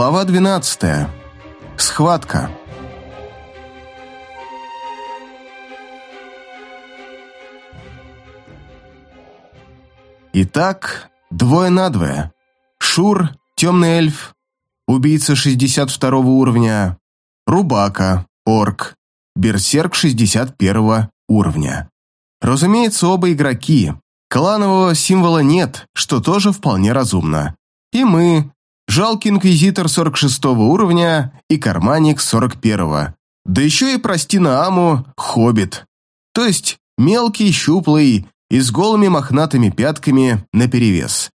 Глава 12. Схватка. Итак, двое на двое. Шур, темный эльф, убийца 62 уровня, Рубака, орк, берсерк 61 уровня. Разумеется, оба игроки. Кланового символа нет, что тоже вполне разумно. И мы, жалкий инквизитор 46 уровня и карманник 41 Да еще и, прости на Аму, хоббит. То есть мелкий, щуплый и с голыми мохнатыми пятками наперевес.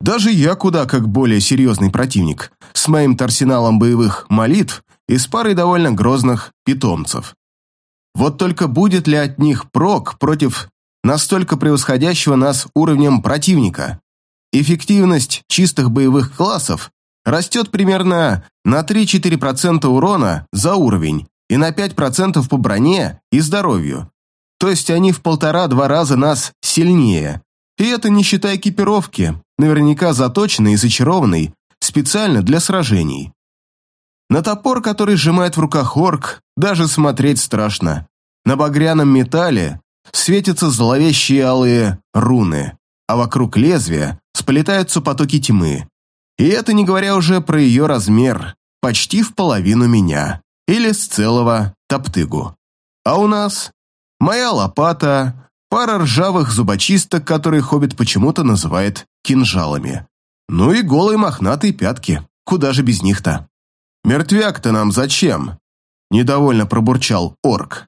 Даже я куда как более серьезный противник, с моим арсеналом боевых молитв и с парой довольно грозных питомцев. Вот только будет ли от них прок против настолько превосходящего нас уровнем противника? Эффективность чистых боевых классов растет примерно на 3-4% урона за уровень и на 5% по броне и здоровью. То есть они в полтора-два раза нас сильнее. И это не считая экипировки, наверняка заточенной и зачарованной специально для сражений. На топор, который сжимает в руках орк, даже смотреть страшно. На багряном металле светятся зловещие алые руны, а вокруг лезвия сплетаются потоки тьмы. И это не говоря уже про ее размер, почти в половину меня, или с целого топтыгу. А у нас моя лопата, пара ржавых зубочисток, которые Хоббит почему-то называет кинжалами. Ну и голые мохнатые пятки, куда же без них-то? «Мертвяк-то нам зачем?» – недовольно пробурчал орк.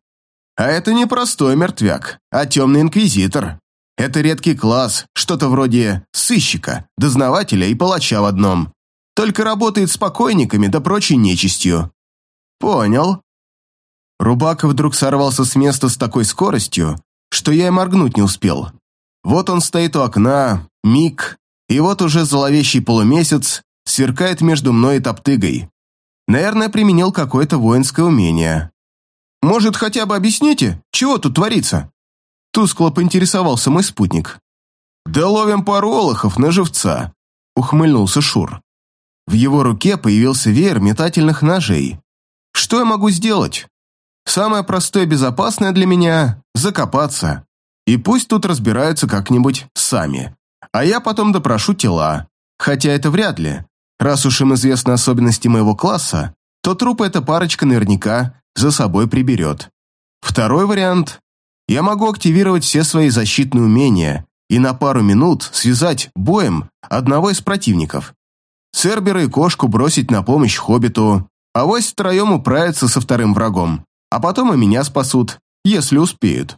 «А это не простой мертвяк, а темный инквизитор. Это редкий класс, что-то вроде сыщика, дознавателя и палача в одном. Только работает с покойниками да прочей нечистью». «Понял». Рубака вдруг сорвался с места с такой скоростью, что я и моргнуть не успел. Вот он стоит у окна, миг, и вот уже зловещий полумесяц сверкает между мной и топтыгой. Наверное, применил какое-то воинское умение. «Может, хотя бы объясните, чего тут творится?» Тускло поинтересовался мой спутник. «Да ловим пару олохов на живца», — ухмыльнулся Шур. В его руке появился веер метательных ножей. «Что я могу сделать? Самое простое и безопасное для меня — закопаться. И пусть тут разбираются как-нибудь сами. А я потом допрошу тела. Хотя это вряд ли. Раз уж им известны особенности моего класса, то труп эта парочка наверняка за собой приберет. Второй вариант. Я могу активировать все свои защитные умения и на пару минут связать боем одного из противников. Цербера и кошку бросить на помощь хоббиту, а вось втроем управиться со вторым врагом, а потом и меня спасут, если успеют.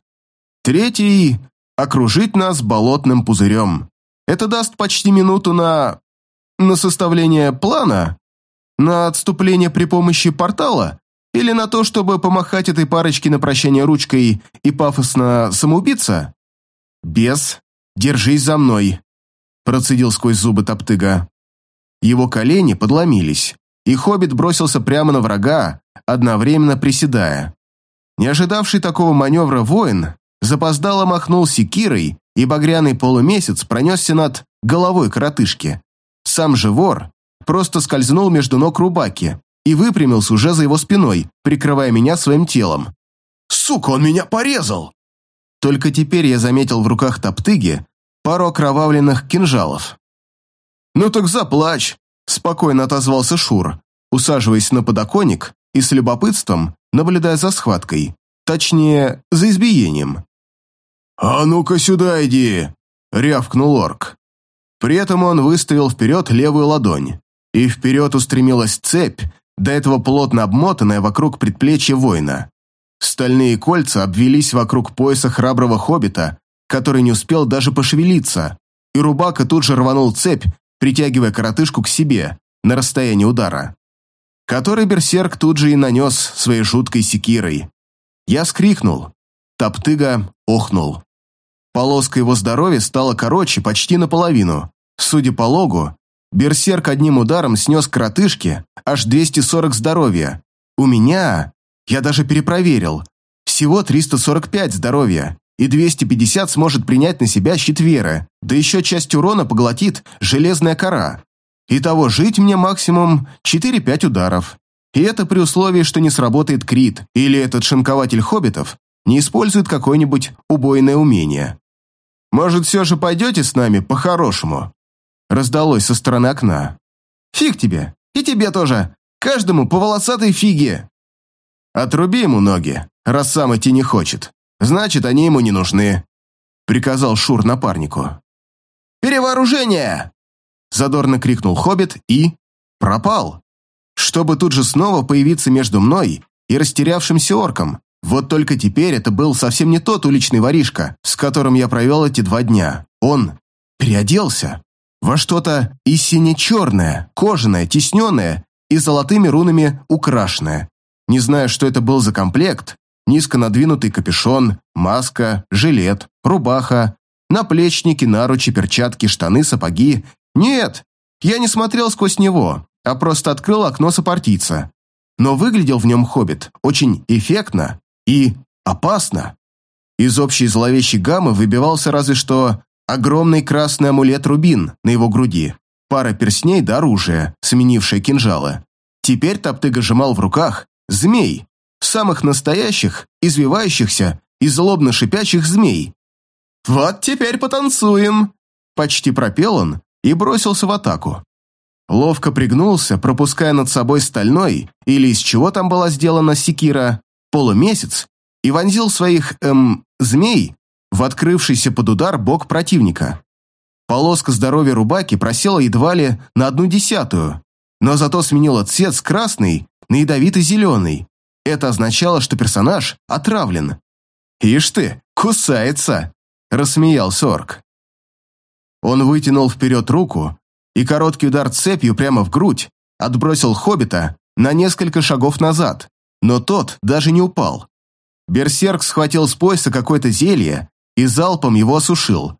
Третий – окружить нас болотным пузырем. Это даст почти минуту на на составление плана? На отступление при помощи портала? Или на то, чтобы помахать этой парочке на прощание ручкой и пафосно самоубиться? Без. Держись за мной. Процедил сквозь зубы Топтыга. Его колени подломились, и Хоббит бросился прямо на врага, одновременно приседая. Не ожидавший такого маневра воин запоздало махнул секирой, и багряный полумесяц пронесся над головой коротышки. Сам же вор просто скользнул между ног Рубаки и выпрямился уже за его спиной, прикрывая меня своим телом. «Сука, он меня порезал!» Только теперь я заметил в руках топтыги пару окровавленных кинжалов. «Ну так заплачь!» – спокойно отозвался Шур, усаживаясь на подоконник и с любопытством наблюдая за схваткой, точнее, за избиением. «А ну-ка сюда иди!» – рявкнул орк. При этом он выставил вперед левую ладонь, и вперед устремилась цепь, до этого плотно обмотанная вокруг предплечья воина. Стальные кольца обвелись вокруг пояса храброго хоббита, который не успел даже пошевелиться, и Рубака тут же рванул цепь, притягивая коротышку к себе на расстоянии удара. Который берсерк тут же и нанес своей жуткой секирой. Я скрикнул. Топтыга охнул. Полоска его здоровья стала короче почти наполовину, Судя по логу, берсерк одним ударом снес кротышке аж 240 здоровья. У меня, я даже перепроверил, всего 345 здоровья, и 250 сможет принять на себя щит веры, да еще часть урона поглотит железная кора. Итого жить мне максимум 4-5 ударов. И это при условии, что не сработает крит, или этот шинкователь хоббитов не использует какое-нибудь убойное умение. Может, все же пойдете с нами по-хорошему?» Раздалось со стороны окна. «Фиг тебе! И тебе тоже! Каждому по волосатой фиге!» «Отруби ему ноги, раз сам идти не хочет. Значит, они ему не нужны», — приказал Шур напарнику. «Перевооружение!» Задорно крикнул Хоббит и... пропал. Чтобы тут же снова появиться между мной и растерявшимся орком. Вот только теперь это был совсем не тот уличный воришка, с которым я провел эти два дня. Он переоделся во что-то и сине-черное, кожаное, тесненное и золотыми рунами украшенное. Не знаю, что это был за комплект, низко надвинутый капюшон, маска, жилет, рубаха, наплечники, наручи, перчатки, штаны, сапоги нет, я не смотрел сквозь него, а просто открыл окно сопартийца. Но выглядел в нем хоббит очень эффектно и опасно. Из общей зловещей гаммы выбивался разве что огромный красный амулет-рубин на его груди, пара перстней до оружия, сменившее кинжалы. Теперь Топтыга сжимал в руках змей, самых настоящих, извивающихся и злобно шипящих змей. «Вот теперь потанцуем!» Почти пропел он, и бросился в атаку. Ловко пригнулся, пропуская над собой стальной, или из чего там была сделана секира, полумесяц, и вонзил своих, эм, змей в открывшийся под удар бок противника. Полоска здоровья рубаки просела едва ли на одну десятую, но зато сменила цвет с красный на ядовито-зеленый. Это означало, что персонаж отравлен. «Ишь ты, кусается!» – рассмеялся орк. Он вытянул вперед руку, и короткий удар цепью прямо в грудь отбросил хоббита на несколько шагов назад, но тот даже не упал. Берсерк схватил с пояса какое-то зелье и залпом его осушил.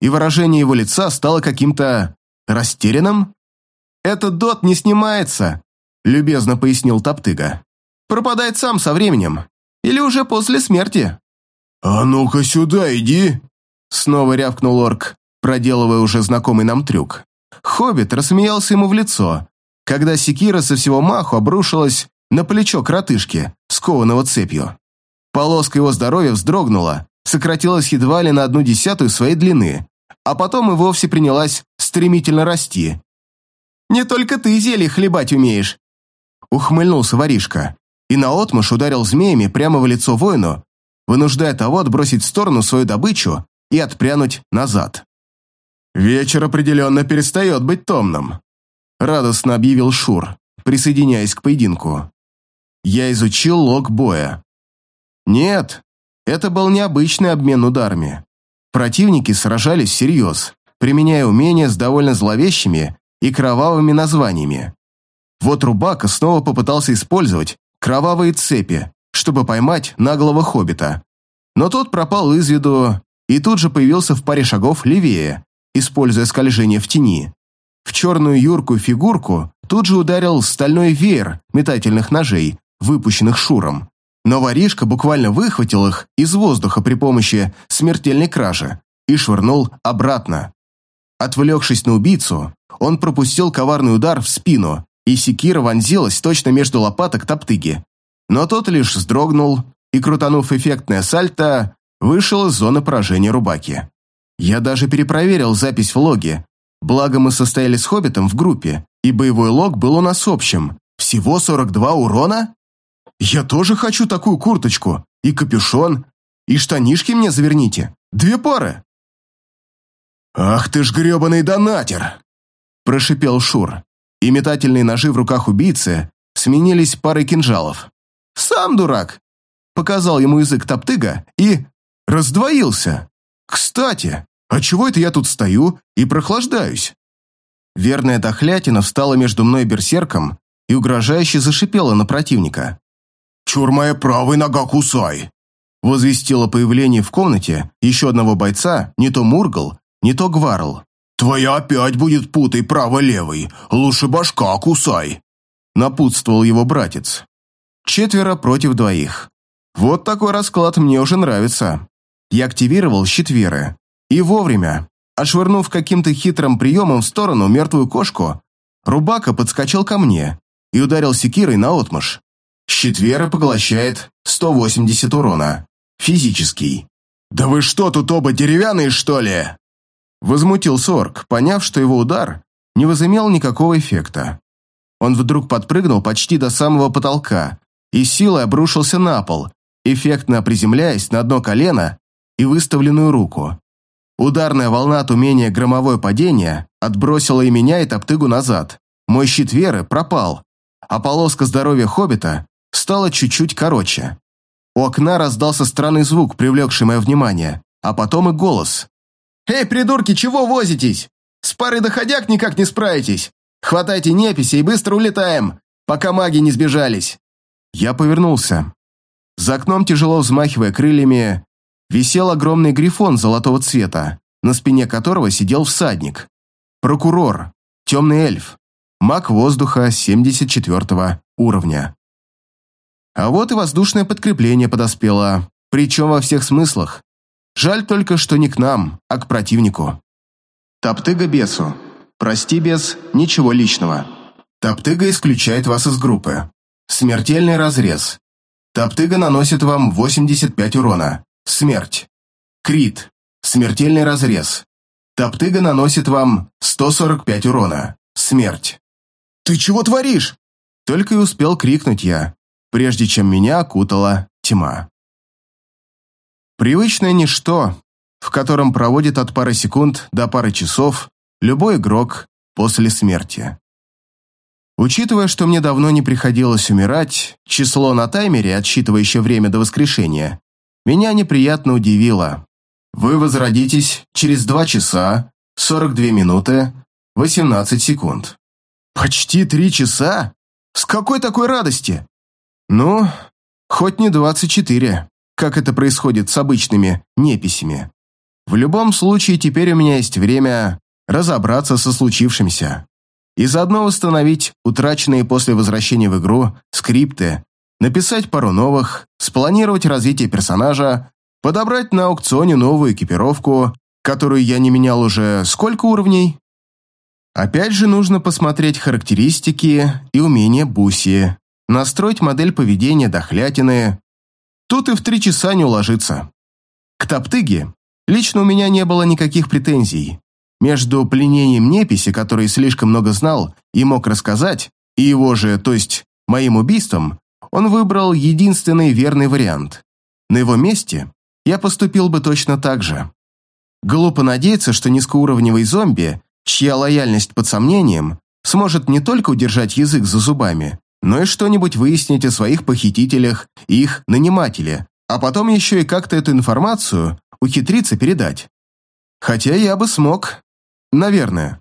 И выражение его лица стало каким-то растерянным. «Этот дот не снимается», — любезно пояснил Топтыга. «Пропадает сам со временем. Или уже после смерти». «А ну-ка сюда иди!» Снова рявкнул орк проделывая уже знакомый нам трюк. Хоббит рассмеялся ему в лицо, когда секира со всего маху обрушилась на плечо кротышки, скованного цепью. Полоска его здоровья вздрогнула, сократилась едва ли на одну десятую своей длины, а потом и вовсе принялась стремительно расти. «Не только ты зелье хлебать умеешь!» Ухмыльнулся воришка и наотмашь ударил змеями прямо в лицо воину, вынуждая того отбросить в сторону свою добычу и отпрянуть назад. «Вечер определенно перестает быть томным», — радостно объявил Шур, присоединяясь к поединку. Я изучил лог боя. Нет, это был необычный обмен ударами. Противники сражались всерьез, применяя умения с довольно зловещими и кровавыми названиями. Вот Рубака снова попытался использовать кровавые цепи, чтобы поймать наглого хоббита. Но тот пропал из виду и тут же появился в паре шагов левее, используя скольжение в тени. В черную юркую фигурку тут же ударил стальной веер метательных ножей, выпущенных Шуром. Но воришка буквально выхватил их из воздуха при помощи смертельной кражи и швырнул обратно. Отвлекшись на убийцу, он пропустил коварный удар в спину, и секира вонзилась точно между лопаток топтыги. Но тот лишь вздрогнул и, крутанув эффектное сальто, вышел из зоны поражения рубаки. Я даже перепроверил запись в логе. Благо мы состояли с Хоббитом в группе, и боевой лог был у нас общим. Всего 42 урона? Я тоже хочу такую курточку, и капюшон, и штанишки мне заверните. Две пары. «Ах ты ж гребаный донатер!» Прошипел Шур, и метательные ножи в руках убийцы сменились парой кинжалов. «Сам дурак!» Показал ему язык топтыга и раздвоился. «Кстати, а чего это я тут стою и прохлаждаюсь?» Верная дохлятина встала между мной и берсерком и угрожающе зашипела на противника. «Чур моя правая нога кусай!» Возвестило появление в комнате еще одного бойца, не то Мургал, не то Гварл. «Твоя опять будет путай право-левый, лучше башка кусай!» Напутствовал его братец. Четверо против двоих. Вот такой расклад мне уже нравится. Я активировал щит веры. И вовремя. Отшвырнув каким-то хитрым приемом в сторону мертвую кошку, Рубака подскочил ко мне и ударил секирой наотмашь. Щитвера поглощает 180 урона. Физический. «Да вы что, тут оба деревянные, что ли?» Возмутился орк, поняв, что его удар не возымел никакого эффекта. Он вдруг подпрыгнул почти до самого потолка и силой обрушился на пол, эффектно приземляясь на одно колено и выставленную руку. Ударная волна от умения громовое падение отбросила и меня, и топтыгу назад. Мой щит веры пропал, а полоска здоровья хоббита стала чуть-чуть короче. У окна раздался странный звук, привлекший мое внимание, а потом и голос. «Эй, придурки, чего возитесь? С парой доходяг никак не справитесь. Хватайте неписи и быстро улетаем, пока маги не сбежались». Я повернулся. За окном, тяжело взмахивая крыльями, висел огромный грифон золотого цвета, на спине которого сидел всадник. Прокурор, темный эльф, маг воздуха 74 уровня. А вот и воздушное подкрепление подоспело, причем во всех смыслах. Жаль только, что не к нам, а к противнику. Топтыга бесу. Прости, бес, ничего личного. Топтыга исключает вас из группы. Смертельный разрез. Топтыга наносит вам 85 урона. Смерть. Крит. Смертельный разрез. Топтыга наносит вам 145 урона. Смерть. «Ты чего творишь?» Только и успел крикнуть я, прежде чем меня окутала тьма. Привычное ничто, в котором проводит от пары секунд до пары часов любой игрок после смерти. Учитывая, что мне давно не приходилось умирать, число на таймере, отсчитывающее время до воскрешения, меня неприятно удивило. Вы возродитесь через 2 часа, 42 минуты, 18 секунд. Почти 3 часа? С какой такой радости? Ну, хоть не 24, как это происходит с обычными неписями. В любом случае, теперь у меня есть время разобраться со случившимся и заодно восстановить утраченные после возвращения в игру скрипты, написать пару новых, спланировать развитие персонажа, подобрать на аукционе новую экипировку, которую я не менял уже сколько уровней? Опять же нужно посмотреть характеристики и умения Буси, настроить модель поведения дохлятины. Тут и в три часа не уложиться. К Топтыге лично у меня не было никаких претензий. Между пленением неписи, который слишком много знал и мог рассказать, и его же, то есть моим убийством, он выбрал единственный верный вариант. На его месте я поступил бы точно так же. Глупо надеяться, что низкоуровневый зомби, чья лояльность под сомнением, сможет не только удержать язык за зубами, но и что-нибудь выяснить о своих похитителях и их нанимателе, а потом еще и как-то эту информацию ухитриться передать. Хотя я бы смог, Наверное.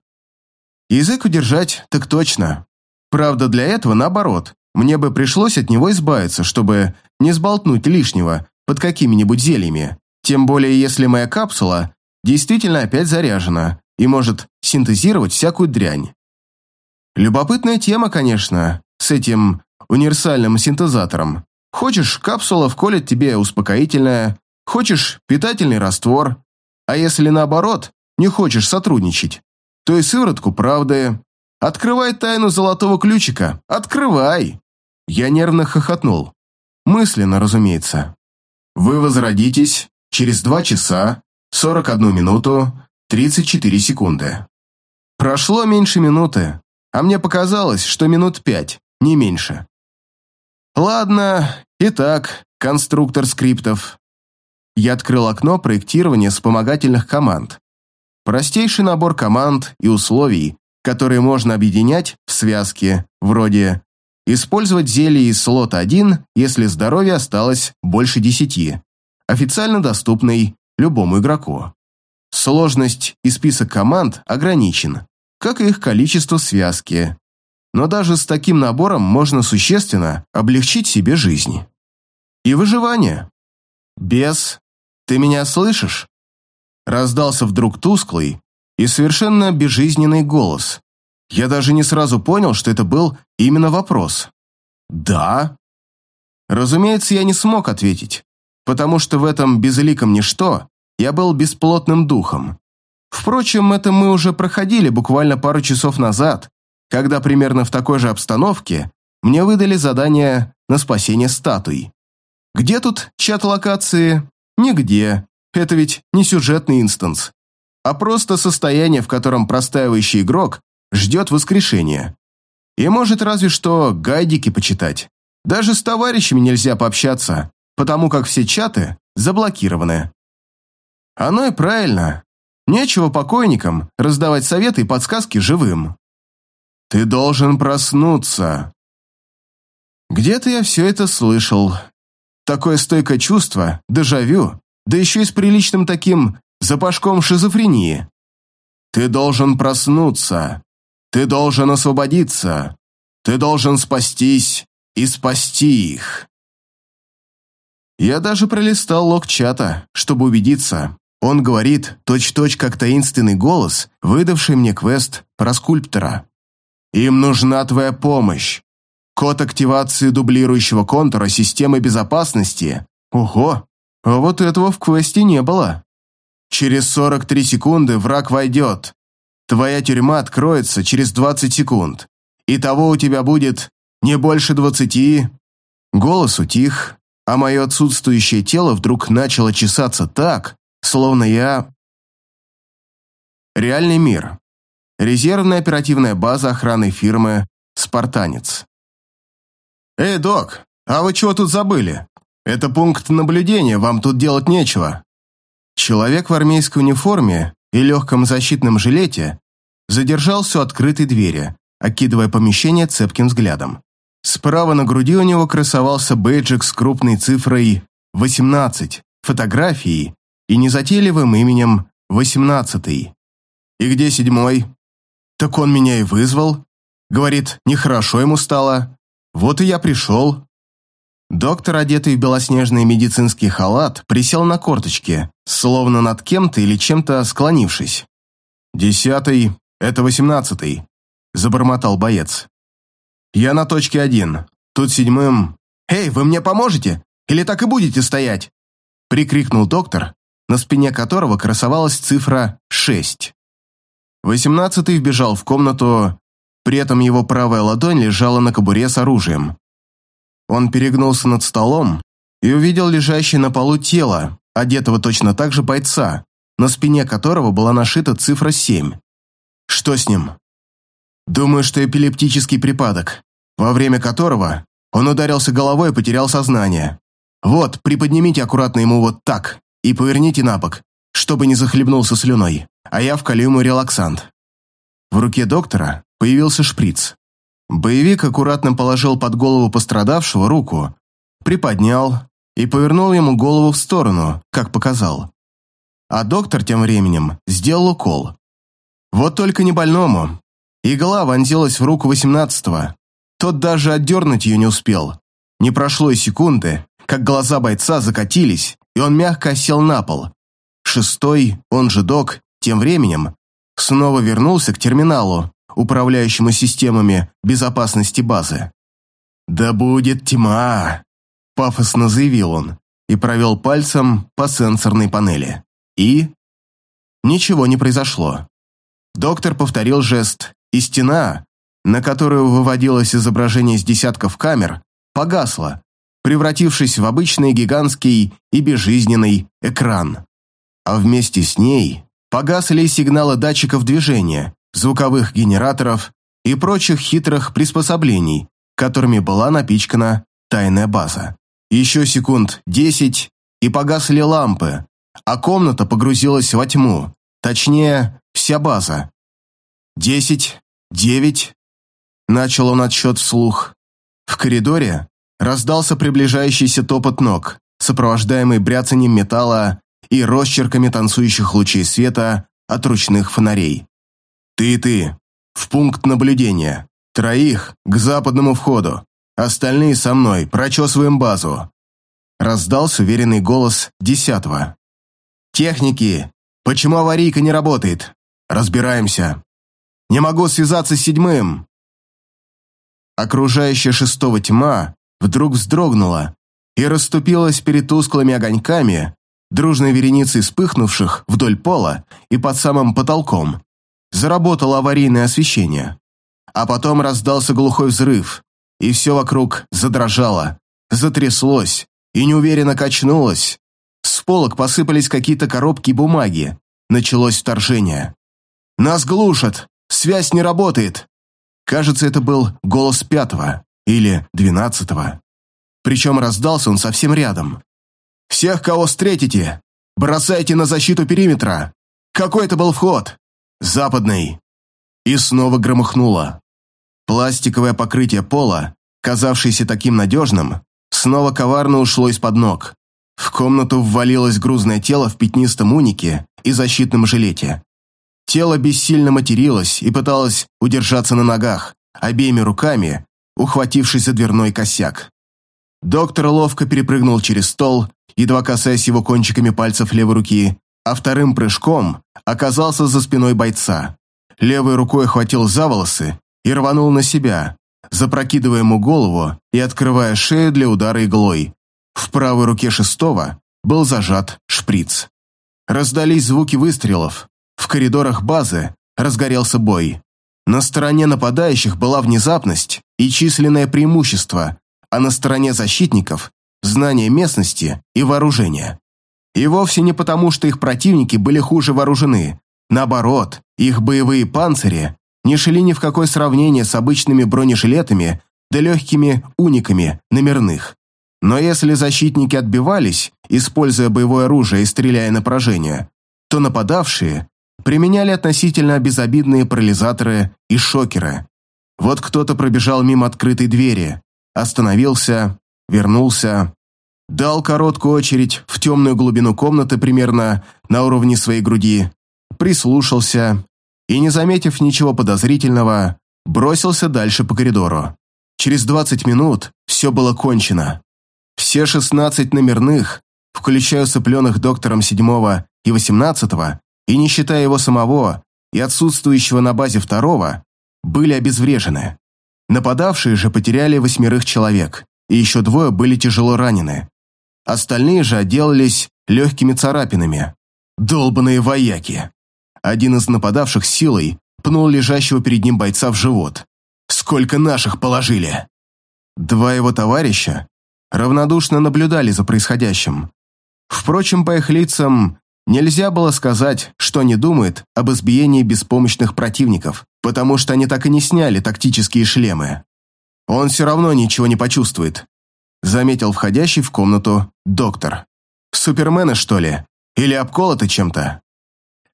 Язык удержать так точно. Правда, для этого наоборот. Мне бы пришлось от него избавиться, чтобы не сболтнуть лишнего под какими-нибудь зельями. Тем более, если моя капсула действительно опять заряжена и может синтезировать всякую дрянь. Любопытная тема, конечно, с этим универсальным синтезатором. Хочешь, капсула вколет тебе успокоительное, хочешь, питательный раствор. А если наоборот, не хочешь сотрудничать, то и сыворотку правды. Открывай тайну золотого ключика. Открывай!» Я нервно хохотнул. Мысленно, разумеется. «Вы возродитесь через 2 часа, 41 минуту, 34 секунды». Прошло меньше минуты, а мне показалось, что минут пять, не меньше. Ладно, итак, конструктор скриптов. Я открыл окно проектирования вспомогательных команд. Простейший набор команд и условий, которые можно объединять в связки, вроде «Использовать зелье из слота 1, если здоровье осталось больше 10», официально доступный любому игроку. Сложность и список команд ограничен, как и их количество в связке. Но даже с таким набором можно существенно облегчить себе жизнь. И выживание. Без «Ты меня слышишь?» Раздался вдруг тусклый и совершенно безжизненный голос. Я даже не сразу понял, что это был именно вопрос. «Да?» Разумеется, я не смог ответить, потому что в этом безликом ничто я был бесплотным духом. Впрочем, это мы уже проходили буквально пару часов назад, когда примерно в такой же обстановке мне выдали задание на спасение статуй. Где тут чат локации? Нигде. Это ведь не сюжетный инстанс, а просто состояние, в котором простаивающий игрок ждет воскрешения. И может разве что гайдики почитать. Даже с товарищами нельзя пообщаться, потому как все чаты заблокированы. Оно и правильно. Нечего покойникам раздавать советы и подсказки живым. Ты должен проснуться. Где-то я все это слышал. Такое стойкое чувство, дежавю, да еще и с приличным таким запашком шизофрении. Ты должен проснуться. Ты должен освободиться. Ты должен спастись и спасти их. Я даже пролистал лог чата, чтобы убедиться. Он говорит точь-точь как таинственный голос, выдавший мне квест про скульптора. Им нужна твоя помощь. Код активации дублирующего контура системы безопасности. Ого, а вот этого в квесте не было. Через 43 секунды враг войдет. Твоя тюрьма откроется через 20 секунд. Итого у тебя будет не больше 20. Голос утих, а мое отсутствующее тело вдруг начало чесаться так, словно я... Реальный мир. Резервная оперативная база охраны фирмы «Спартанец». «Эй, док, а вы чего тут забыли? Это пункт наблюдения, вам тут делать нечего». Человек в армейской униформе и легком защитном жилете задержался у открытой двери, окидывая помещение цепким взглядом. Справа на груди у него красовался бейджик с крупной цифрой 18, фотографией и незатейливым именем 18. «И где седьмой?» Так он меня и вызвал. Говорит, нехорошо ему стало. Вот и я пришел. Доктор, одетый в белоснежный медицинский халат, присел на корточки, словно над кем-то или чем-то склонившись. «Десятый — это восемнадцатый», — забормотал боец. «Я на точке один. Тут седьмым...» «Эй, вы мне поможете? Или так и будете стоять?» — прикрикнул доктор, на спине которого красовалась цифра шесть. Восемнадцатый вбежал в комнату, при этом его правая ладонь лежала на кобуре с оружием. Он перегнулся над столом и увидел лежащее на полу тело, одетого точно так же бойца, на спине которого была нашита цифра семь. Что с ним? Думаю, что эпилептический припадок, во время которого он ударился головой и потерял сознание. Вот, приподнимите аккуратно ему вот так и поверните на бок, чтобы не захлебнулся слюной а я вколю ему релаксант. В руке доктора появился шприц. Боевик аккуратно положил под голову пострадавшего руку, приподнял и повернул ему голову в сторону, как показал. А доктор тем временем сделал укол. Вот только не больному. Игла вонзилась в руку восемнадцатого. Тот даже отдернуть ее не успел. Не прошло и секунды, как глаза бойца закатились, и он мягко сел на пол. Шестой, он же док, тем временем снова вернулся к терминалу, управляющему системами безопасности базы. «Да будет тьма!» – пафосно заявил он и провел пальцем по сенсорной панели. И... Ничего не произошло. Доктор повторил жест, и стена, на которую выводилось изображение из десятков камер, погасла, превратившись в обычный гигантский и безжизненный экран. А вместе с ней Погасли сигналы датчиков движения, звуковых генераторов и прочих хитрых приспособлений, которыми была напичкана тайная база. Еще секунд десять, и погасли лампы, а комната погрузилась во тьму, точнее, вся база. Десять, девять. Начал он отсчет вслух. В коридоре раздался приближающийся топот ног, сопровождаемый бряцанием металла и росчерками танцующих лучей света от ручных фонарей. «Ты и ты, в пункт наблюдения. Троих к западному входу. Остальные со мной, прочесываем базу». Раздался уверенный голос десятого. «Техники! Почему аварийка не работает? Разбираемся. Не могу связаться с седьмым!» Окружающая шестого тьма вдруг вздрогнула и расступилась перед тусклыми огоньками, дружной вереницей вспыхнувших вдоль пола и под самым потолком, заработало аварийное освещение. а потом раздался глухой взрыв, и все вокруг задрожало, затряслось и неуверенно качнулось. С полок посыпались какие-то коробки бумаги. Началось вторжение. «Нас глушат! Связь не работает!» Кажется, это был голос пятого или двенадцатого. Причем раздался он совсем рядом. «Всех, кого встретите, бросайте на защиту периметра! Какой это был вход?» «Западный!» И снова громыхнуло. Пластиковое покрытие пола, казавшееся таким надежным, снова коварно ушло из-под ног. В комнату ввалилось грузное тело в пятнистом унике и защитном жилете. Тело бессильно материлось и пыталось удержаться на ногах, обеими руками, ухватившись за дверной косяк. Доктор ловко перепрыгнул через стол, едва касаясь его кончиками пальцев левой руки, а вторым прыжком оказался за спиной бойца. Левой рукой охватил за волосы и рванул на себя, запрокидывая ему голову и открывая шею для удара иглой. В правой руке шестого был зажат шприц. Раздались звуки выстрелов. В коридорах базы разгорелся бой. На стороне нападающих была внезапность и численное преимущество, а на стороне защитников – знание местности и вооружение. И вовсе не потому, что их противники были хуже вооружены. Наоборот, их боевые панцири не шли ни в какое сравнение с обычными бронежилетами да легкими униками номерных. Но если защитники отбивались, используя боевое оружие и стреляя на поражение, то нападавшие применяли относительно безобидные парализаторы и шокеры. Вот кто-то пробежал мимо открытой двери, остановился, вернулся, дал короткую очередь в темную глубину комнаты примерно на уровне своей груди, прислушался и, не заметив ничего подозрительного, бросился дальше по коридору. Через 20 минут все было кончено. Все 16 номерных, включая усыпленных доктором 7 и 18 и не считая его самого и отсутствующего на базе второго, были обезврежены. Нападавшие же потеряли восьмерых человек, и еще двое были тяжело ранены. Остальные же отделались легкими царапинами. Долбаные вояки. Один из нападавших силой пнул лежащего перед ним бойца в живот. «Сколько наших положили?» Два его товарища равнодушно наблюдали за происходящим. Впрочем, по их лицам нельзя было сказать, что они думают об избиении беспомощных противников, потому что они так и не сняли тактические шлемы. Он все равно ничего не почувствует, заметил входящий в комнату доктор. Супермены, что ли? Или обколоты чем-то?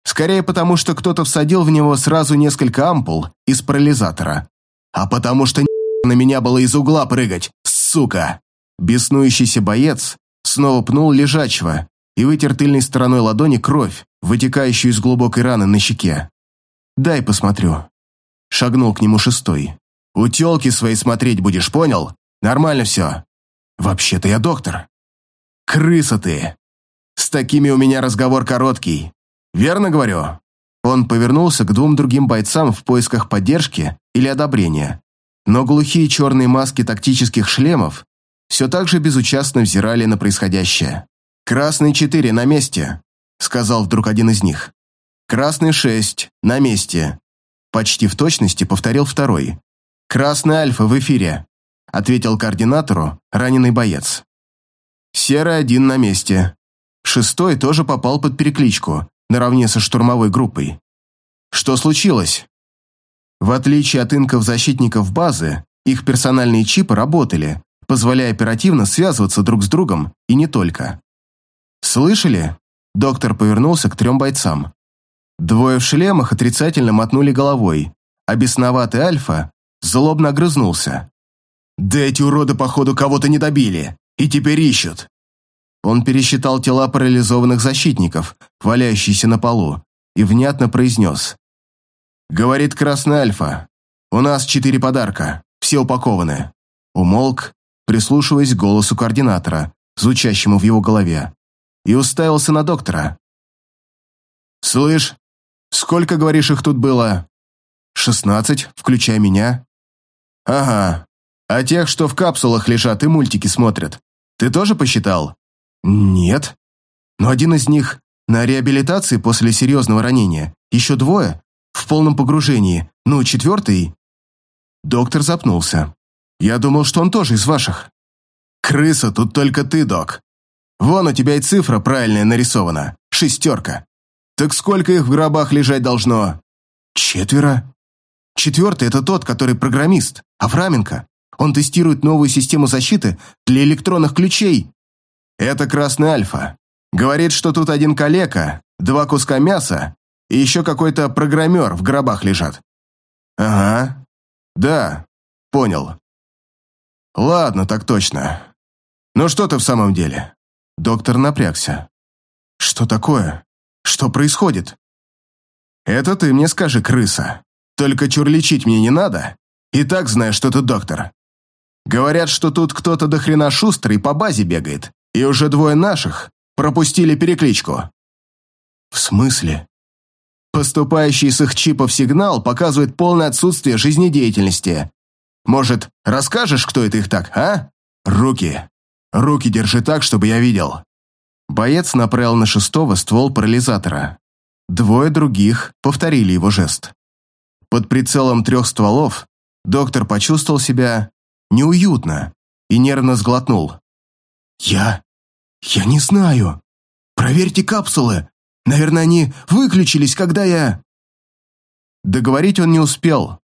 Скорее потому, что кто-то всадил в него сразу несколько ампул из парализатора. А потому что на меня было из угла прыгать, сука! Беснующийся боец снова пнул лежачего и вытер тыльной стороной ладони кровь, вытекающую из глубокой раны на щеке. «Дай посмотрю». Шагнул к нему шестой. «У тёлки своей смотреть будешь, понял? Нормально все. Вообще-то я доктор». «Крыса ты! С такими у меня разговор короткий. Верно говорю?» Он повернулся к двум другим бойцам в поисках поддержки или одобрения. Но глухие черные маски тактических шлемов все так же безучастно взирали на происходящее. «Красный четыре на месте», — сказал вдруг один из них. «Красный шесть на месте», — почти в точности повторил второй. «Красный Альфа в эфире», — ответил координатору раненый боец. «Серый один на месте». Шестой тоже попал под перекличку, наравне со штурмовой группой. Что случилось? В отличие от инков-защитников базы, их персональные чипы работали, позволяя оперативно связываться друг с другом и не только. «Слышали?» Доктор повернулся к трем бойцам. Двое в шлемах отрицательно мотнули головой, а бесноватый Альфа злобно огрызнулся. «Да эти уроды, походу, кого-то не добили, и теперь ищут!» Он пересчитал тела парализованных защитников, валяющиеся на полу, и внятно произнес. «Говорит Красный Альфа, у нас четыре подарка, все упакованы». Умолк прислушиваясь к голосу координатора, звучащему в его голове, и уставился на доктора. «Слышь, сколько, говоришь, их тут было?» «Шестнадцать, включая меня». «Ага. А тех, что в капсулах лежат и мультики смотрят, ты тоже посчитал?» «Нет. Но один из них на реабилитации после серьезного ранения, еще двое в полном погружении, ну, четвертый...» Доктор запнулся. «Я думал, что он тоже из ваших». «Крыса, тут только ты, док. Вон у тебя и цифра правильная нарисована. Шестерка. Так сколько их в гробах лежать должно?» «Четверо. Четвертый — это тот, который программист, Авраменко. Он тестирует новую систему защиты для электронных ключей. Это Красный Альфа. Говорит, что тут один калека, два куска мяса и еще какой-то программер в гробах лежат. Ага. Да, понял. Ладно, так точно. Ну что ты в самом деле? Доктор напрягся. Что такое? Что происходит? Это ты мне скажи, крыса. Только чурличить мне не надо. И так знаю, что ты доктор. Говорят, что тут кто-то до хрена шустрый по базе бегает, и уже двое наших пропустили перекличку. В смысле? Поступающий с их чипов сигнал показывает полное отсутствие жизнедеятельности. Может, расскажешь, кто это их так, а? Руки. Руки держи так, чтобы я видел. Боец направил на шестого ствол парализатора. Двое других повторили его жест. Под прицелом трех стволов доктор почувствовал себя неуютно и нервно сглотнул. «Я... я не знаю. Проверьте капсулы. Наверное, они выключились, когда я...» Договорить он не успел.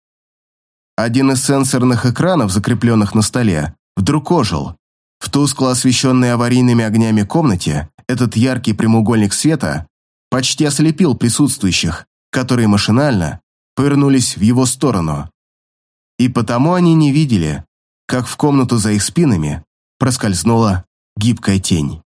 Один из сенсорных экранов, закрепленных на столе, вдруг ожил. В тускло освещенной аварийными огнями комнате этот яркий прямоугольник света почти ослепил присутствующих, которые машинально повернулись в его сторону. И потому они не видели, как в комнату за их спинами проскользнула гибкая тень.